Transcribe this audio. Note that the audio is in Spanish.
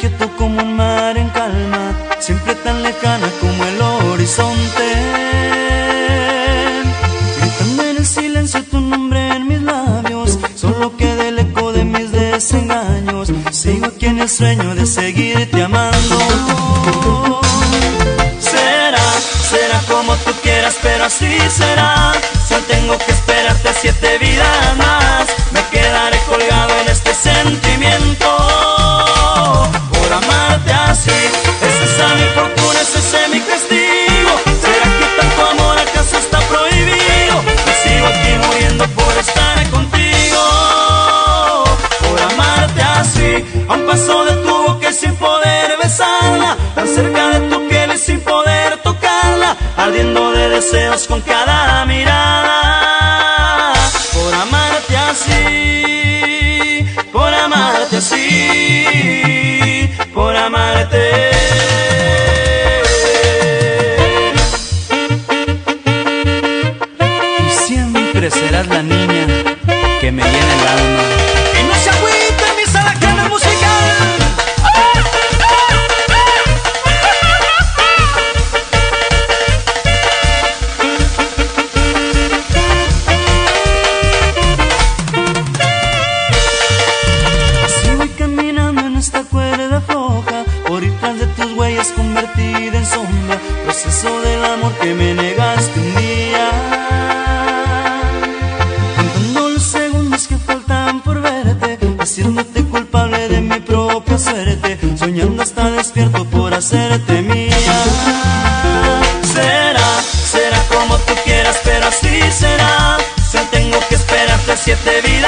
quieto como un mar en calma, siempre tan lejana como el horizonte. Gritando en el silencio tu nombre en mis labios, solo queda el eco de mis desengaños. Sigo aquí en el sueño de seguirte amando. Será, será como tú quieras, pero así será. Solo tengo que esperarte siete vidas más. Fortuna, ese es mi castigo. ¿Será que tanto amor acaso está prohibido? Me sigo aquí muriendo por estar contigo. Por amarte así, a un paso de tu boca sin poder besarla, tan cerca de tu piel y sin poder tocarla, ardiendo de deseos con cada mirada. Serás la niña que me llena el alma. Y no se agüiten mis alajanes musical. Así voy caminando en esta cuerda floja, por detrás de tus huellas convertida en sombra, proceso del amor que me negaste un día. Siete vidas.